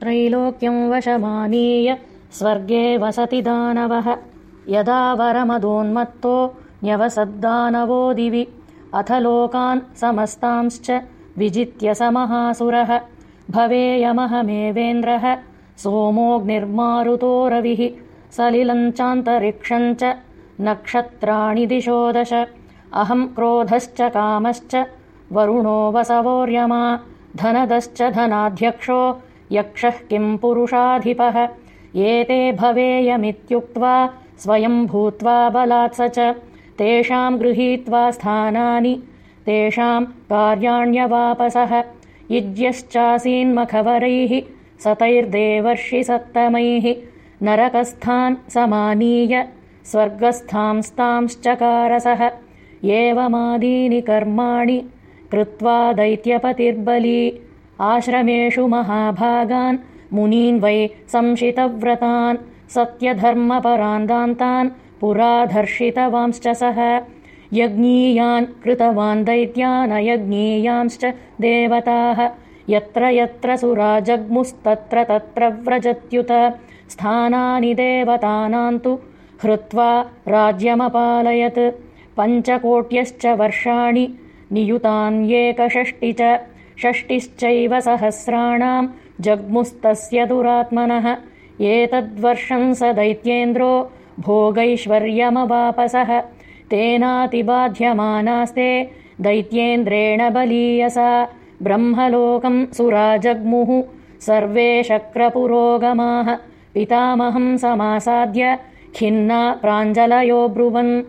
त्रैलोक्यं वशमानीय स्वर्गे वसति दानवः। यदा वरमदोन्मत्तो न्यवसद्दानवो दिवि अथ लोकान् समस्तांश्च विजित्य स महासुरः भवेयमहमेवेन्द्रः सोमोऽग्निर्मारुतो रविः सलिलञ्चान्तरिक्षम् च नक्षत्राणि दिशो दश। अहम् क्रोधश्च कामश्च वरुणो वसवोर्यमा धनदश्च धनाध्यक्षो यक्षः किम् पुरुषाधिपः? एते भवेयमित्युक्त्वा स्वयम् भूत्वा बलात् स च तेषाम् गृहीत्वा स्थानानि तेषाम् कार्याण्यवापसः। युज्यश्चासीन्मखवरैः सतैर्देवर्षि सत्तमैः नरकस्थान् समानीय स्वर्गस्थांस्तांश्चकारसः। एवमादीनि कर्माणि कृत्वा दैत्यपतिर्बली आश्रमेषु महाभागान् मुनीन् वै संशितव्रतान् सत्यधर्मपरान् दान्तान् पुराधर्षितवांश्च सः। यज्ञीयान् कृतवान् दैत्यानयज्ञीयांश्च देवताः। यत्र यत्र सुराजग्मुस्तत्र तत्र व्रजत्युत। स्थानानि देवतानाम् तु हृत्वा राज्यमपालयत्। पञ्चकोट्यश्च वर्षाणि नियुतान्येकषष्टि च षष्टिश्चैव सहस्राणाम् जग्मुस्तस्य दुरात्मनः। एतद्वर्षम् स दैत्येन्द्रो भोगैश्वर्यमवापसः। तेनातिबाध्यमानास्ते दैत्येन्द्रेण बलीयसा ब्रह्मलोकम् सुराजग्मुः। सर्वे शक्रपुरोगमाः। पितामहम् समासाद्य खिन्ना प्राञ्जलयोऽब्रुवन्